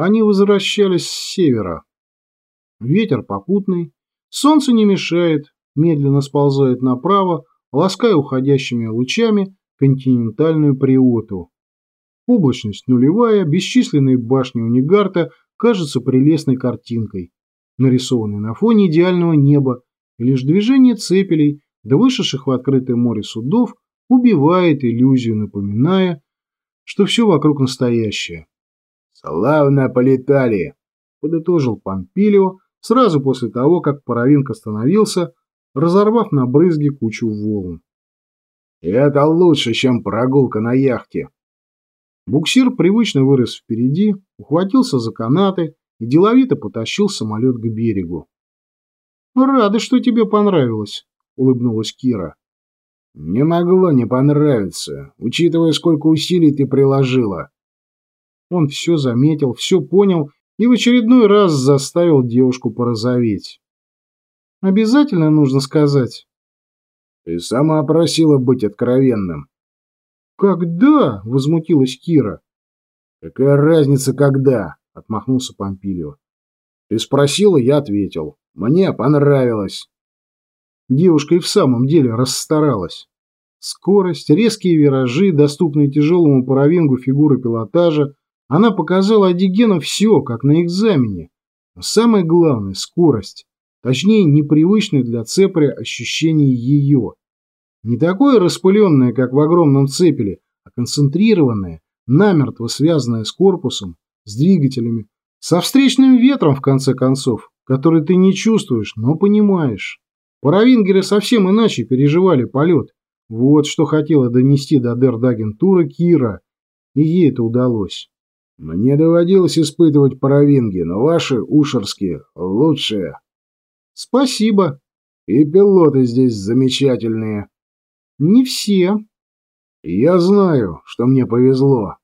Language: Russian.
Они возвращались с севера. Ветер попутный, солнце не мешает, медленно сползает направо, лаская уходящими лучами континентальную приоту. Облачность нулевая, бесчисленные башни Унигарта кажутся прелестной картинкой, нарисованной на фоне идеального неба, и лишь движение цепелей до вышедших в открытое море судов убивает иллюзию, напоминая, что все вокруг настоящее. «Славно полетали!» – подытожил Помпилио сразу после того, как Паровинг остановился, разорвав на брызги кучу волн. «Это лучше, чем прогулка на яхте!» Буксир привычно вырос впереди, ухватился за канаты и деловито потащил самолет к берегу. «Рада, что тебе понравилось», — улыбнулась Кира. «Не могло не понравиться, учитывая, сколько усилий ты приложила». Он все заметил, все понял и в очередной раз заставил девушку порозоветь. «Обязательно нужно сказать». «Ты сама просила быть откровенным». «Когда?» — возмутилась Кира. «Какая разница, когда?» — отмахнулся Помпилио. «Ты спросила, я ответил. Мне понравилось». Девушка и в самом деле расстаралась. Скорость, резкие виражи, доступные тяжелому паровингу фигуры пилотажа, она показала Адигену все, как на экзамене. Но самое главное – скорость. Точнее, непривычное для цепля ощущение ее. Не такое распыленное, как в огромном цепеле, а концентрированное, намертво связанное с корпусом, с двигателями, со встречным ветром, в конце концов, который ты не чувствуешь, но понимаешь. Паравингеры совсем иначе переживали полет. Вот что хотела донести до Дердагентура Кира, и ей это удалось. Мне доводилось испытывать паровинги, но ваши ушерские лучшие. Спасибо. И пилоты здесь замечательные. Не все. Я знаю, что мне повезло.